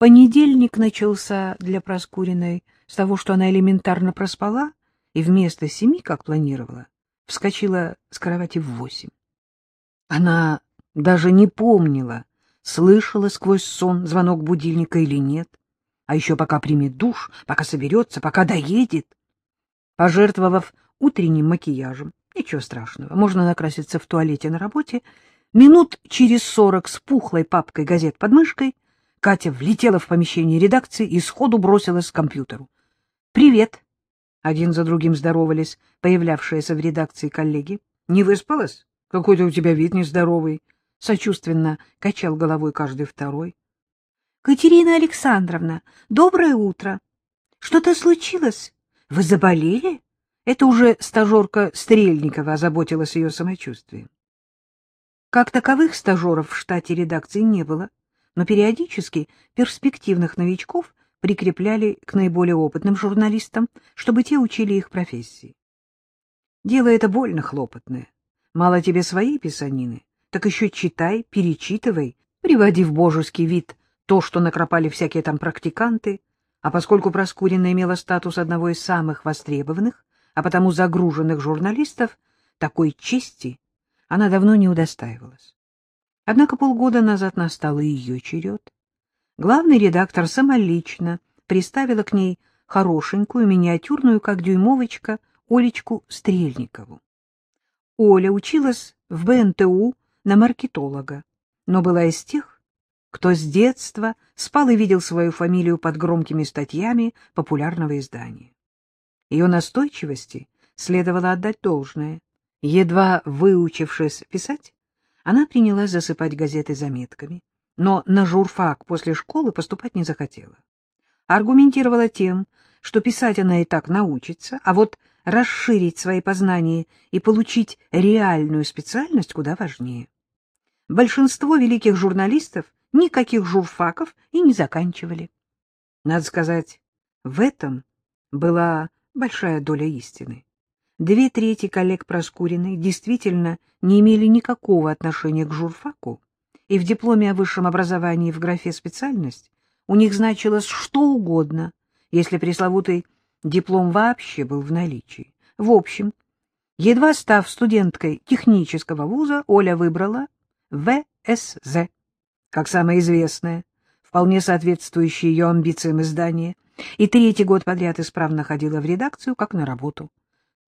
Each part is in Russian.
Понедельник начался для Проскуриной с того, что она элементарно проспала и вместо семи, как планировала, вскочила с кровати в восемь. Она даже не помнила, слышала сквозь сон звонок будильника или нет, а еще пока примет душ, пока соберется, пока доедет. Пожертвовав утренним макияжем, ничего страшного, можно накраситься в туалете на работе, минут через сорок с пухлой папкой газет под мышкой Катя влетела в помещение редакции и сходу бросилась к компьютеру. «Привет!» — один за другим здоровались появлявшиеся в редакции коллеги. «Не выспалась? Какой-то у тебя вид нездоровый!» Сочувственно качал головой каждый второй. Катерина Александровна, доброе утро. Что-то случилось? Вы заболели? Это уже стажерка Стрельникова озаботилась ее самочувствием. Как таковых стажеров в штате редакции не было, но периодически перспективных новичков прикрепляли к наиболее опытным журналистам, чтобы те учили их профессии. Дело это больно хлопотное. Мало тебе своей писанины, так еще читай, перечитывай, приводи в божеский вид то, что накропали всякие там практиканты, а поскольку Проскурина имела статус одного из самых востребованных, а потому загруженных журналистов, такой чести она давно не удостаивалась. Однако полгода назад настал ее черед. Главный редактор самолично приставила к ней хорошенькую, миниатюрную, как дюймовочка, Олечку Стрельникову. Оля училась в БНТУ на маркетолога, но была из тех, кто с детства спал и видел свою фамилию под громкими статьями популярного издания. Ее настойчивости следовало отдать должное. Едва выучившись писать, она принялась засыпать газеты заметками, но на журфак после школы поступать не захотела. Аргументировала тем, что писать она и так научится, а вот расширить свои познания и получить реальную специальность куда важнее. Большинство великих журналистов никаких журфаков и не заканчивали. Надо сказать, в этом была большая доля истины. Две трети коллег Проскуриной действительно не имели никакого отношения к журфаку, и в дипломе о высшем образовании в графе «специальность» у них значилось что угодно, если пресловутый диплом вообще был в наличии. В общем, едва став студенткой технического вуза, Оля выбрала ВСЗ как самое известное, вполне соответствующее ее амбициям издание, и третий год подряд исправно ходила в редакцию, как на работу.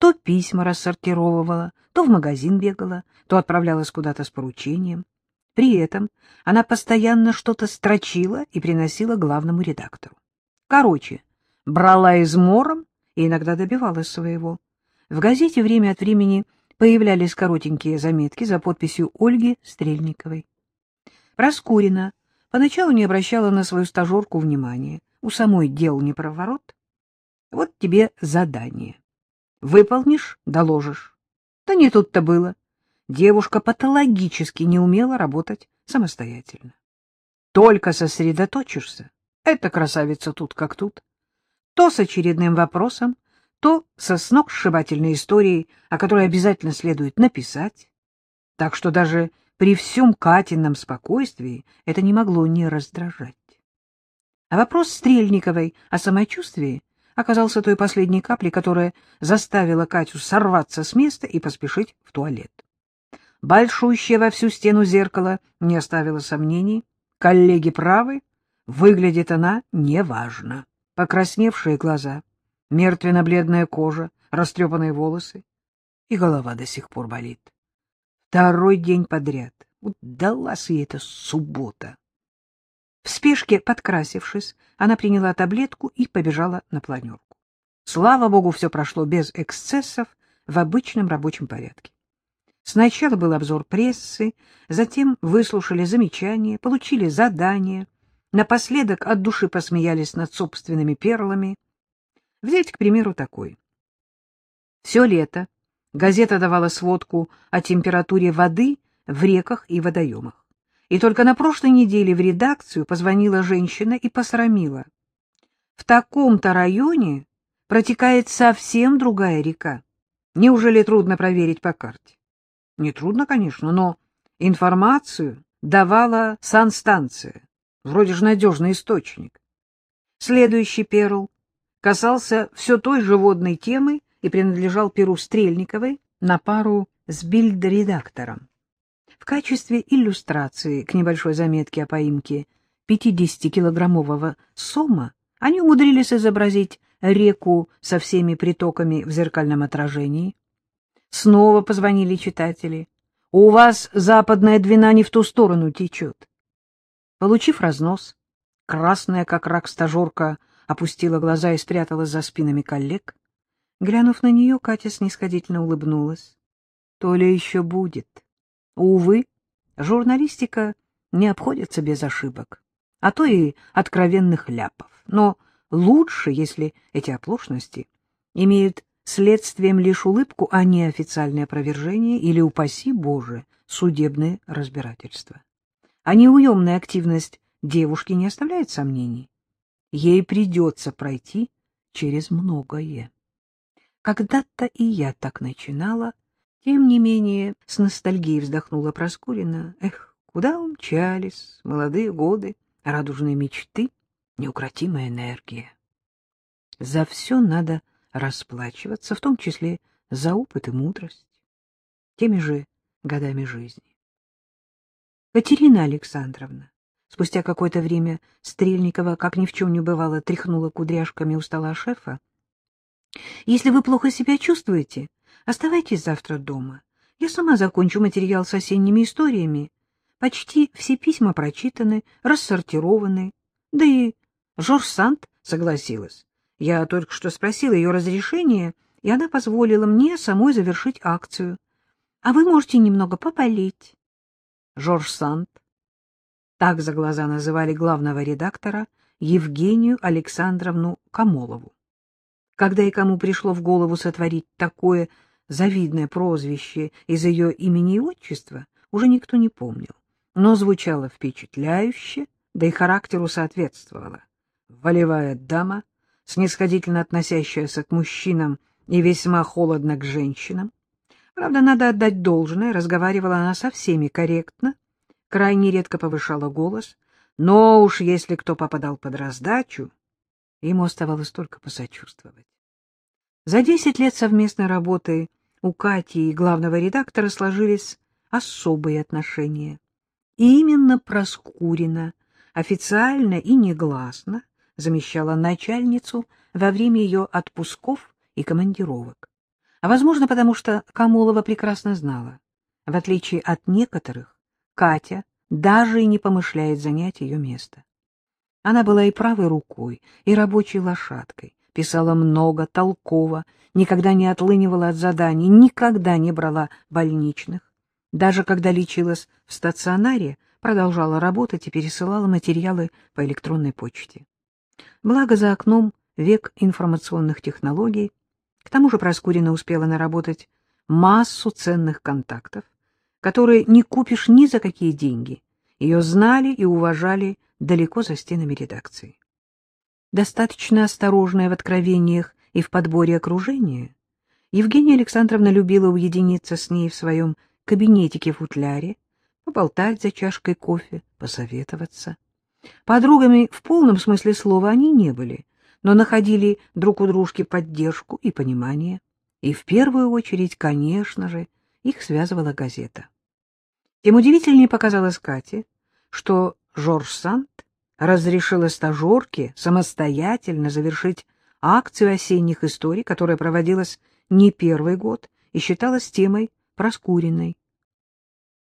То письма рассортировывала, то в магазин бегала, то отправлялась куда-то с поручением. При этом она постоянно что-то строчила и приносила главному редактору. Короче, брала измором и иногда добивалась своего. В газете время от времени появлялись коротенькие заметки за подписью Ольги Стрельниковой. Проскурина поначалу не обращала на свою стажерку внимания. У самой дел не проворот. Вот тебе задание. Выполнишь — доложишь. Да не тут-то было. Девушка патологически не умела работать самостоятельно. Только сосредоточишься. Эта красавица тут как тут. То с очередным вопросом, то со сногсшибательной историей, о которой обязательно следует написать. Так что даже при всем Катином спокойствии это не могло не раздражать. А вопрос Стрельниковой о самочувствии оказался той последней каплей, которая заставила Катю сорваться с места и поспешить в туалет. Большущее во всю стену зеркало не оставило сомнений. Коллеги правы, выглядит она неважно. Покрасневшие глаза, мертвенно-бледная кожа, растрепанные волосы, и голова до сих пор болит. Второй день подряд. Вот далась ей эта суббота. В спешке, подкрасившись, она приняла таблетку и побежала на планерку. Слава богу, все прошло без эксцессов в обычном рабочем порядке. Сначала был обзор прессы, затем выслушали замечания, получили задания, напоследок от души посмеялись над собственными перлами. Взять, к примеру, такой. Все лето Газета давала сводку о температуре воды в реках и водоемах. И только на прошлой неделе в редакцию позвонила женщина и посрамила. В таком-то районе протекает совсем другая река. Неужели трудно проверить по карте? Не трудно, конечно, но информацию давала санстанция. Вроде же надежный источник. Следующий перл касался все той же водной темы и принадлежал перу Стрельниковой на пару с бильд-редактором. В качестве иллюстрации к небольшой заметке о поимке 50-килограммового сома они умудрились изобразить реку со всеми притоками в зеркальном отражении. Снова позвонили читатели. «У вас западная двина не в ту сторону течет». Получив разнос, красная, как рак стажерка, опустила глаза и спряталась за спинами коллег. Глянув на нее, Катя снисходительно улыбнулась. То ли еще будет. Увы, журналистика не обходится без ошибок, а то и откровенных ляпов. Но лучше, если эти оплошности имеют следствием лишь улыбку, а не официальное опровержение или, упаси Боже, судебное разбирательство. А неуемная активность девушки не оставляет сомнений. Ей придется пройти через многое. Когда-то и я так начинала, тем не менее, с ностальгией вздохнула Проскурина. Эх, куда умчались молодые годы, радужные мечты, неукротимая энергия. За все надо расплачиваться, в том числе за опыт и мудрость, теми же годами жизни. Катерина Александровна, спустя какое-то время Стрельникова, как ни в чем не бывало, тряхнула кудряшками у стола шефа. — Если вы плохо себя чувствуете, Оставайтесь завтра дома. Я сама закончу материал с осенними историями. Почти все письма прочитаны, рассортированы. Да и Жорж Сант согласилась. Я только что спросила ее разрешение, и она позволила мне самой завершить акцию. А вы можете немного поболеть. Жорж Сант, так за глаза называли главного редактора, Евгению Александровну Камолову. Когда и кому пришло в голову сотворить такое завидное прозвище из ее имени и отчества уже никто не помнил, но звучало впечатляюще, да и характеру соответствовало. Волевая дама, снисходительно относящаяся к мужчинам и весьма холодно к женщинам. Правда, надо отдать должное, разговаривала она со всеми корректно, крайне редко повышала голос, но уж если кто попадал под раздачу, ему оставалось только посочувствовать. За десять лет совместной работы у Кати и главного редактора сложились особые отношения. И именно Проскурина официально и негласно замещала начальницу во время ее отпусков и командировок. А возможно, потому что Камолова прекрасно знала, в отличие от некоторых, Катя даже и не помышляет занять ее место. Она была и правой рукой, и рабочей лошадкой, писала много, толково, никогда не отлынивала от заданий, никогда не брала больничных. Даже когда лечилась в стационаре, продолжала работать и пересылала материалы по электронной почте. Благо за окном век информационных технологий, к тому же Проскурина успела наработать массу ценных контактов, которые не купишь ни за какие деньги. Ее знали и уважали далеко за стенами редакции достаточно осторожная в откровениях и в подборе окружения, Евгения Александровна любила уединиться с ней в своем кабинетике-футляре, поболтать за чашкой кофе, посоветоваться. Подругами в полном смысле слова они не были, но находили друг у дружки поддержку и понимание. И в первую очередь, конечно же, их связывала газета. Тем удивительнее показалось Кате, что Жорж Санд разрешила стажерке самостоятельно завершить акцию осенних историй, которая проводилась не первый год и считалась темой проскуренной.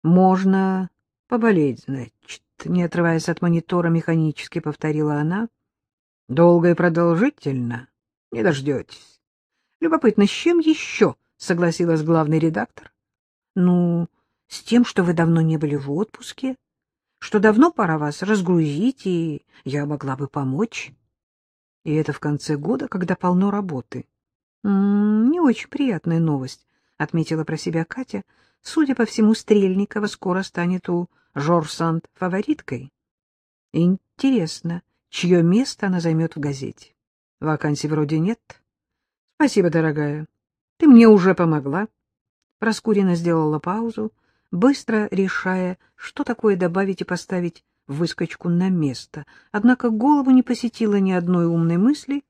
«Можно поболеть, значит», — не отрываясь от монитора, механически повторила она. «Долго и продолжительно? Не дождетесь. Любопытно, с чем еще?» — согласилась главный редактор. «Ну, с тем, что вы давно не были в отпуске, что давно пора вас разгрузить, и я могла бы помочь. И это в конце года, когда полно работы. Не очень приятная новость, — отметила про себя Катя. Судя по всему, Стрельникова скоро станет у Жорсант фавориткой. Интересно, чье место она займет в газете? Вакансий вроде нет. Спасибо, дорогая. Ты мне уже помогла. Проскурина сделала паузу, быстро решая, что такое добавить и поставить выскочку на место, однако голову не посетила ни одной умной мысли.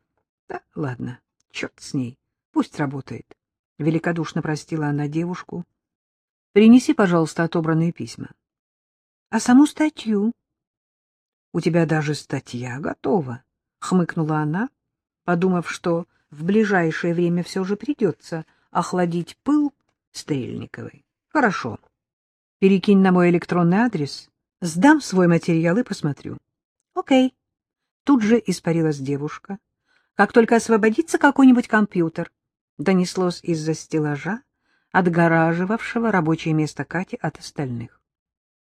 Да, ладно, черт с ней, пусть работает. Великодушно простила она девушку. Принеси, пожалуйста, отобранные письма. А саму статью? У тебя даже статья готова, хмыкнула она, подумав, что в ближайшее время все же придется охладить пыл Стрельниковой. Хорошо. Перекинь на мой электронный адрес, сдам свой материал и посмотрю. Окей. Тут же испарилась девушка. Как только освободится какой-нибудь компьютер, донеслось из-за стеллажа, отгораживавшего рабочее место Кати от остальных.